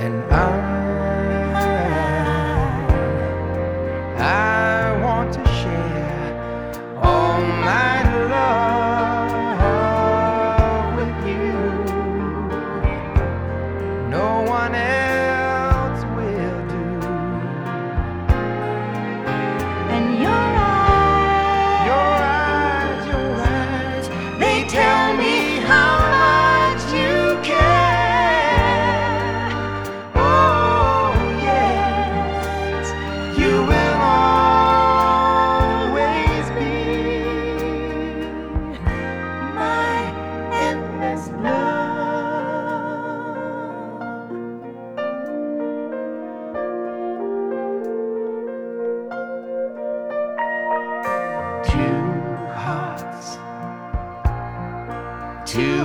and I'm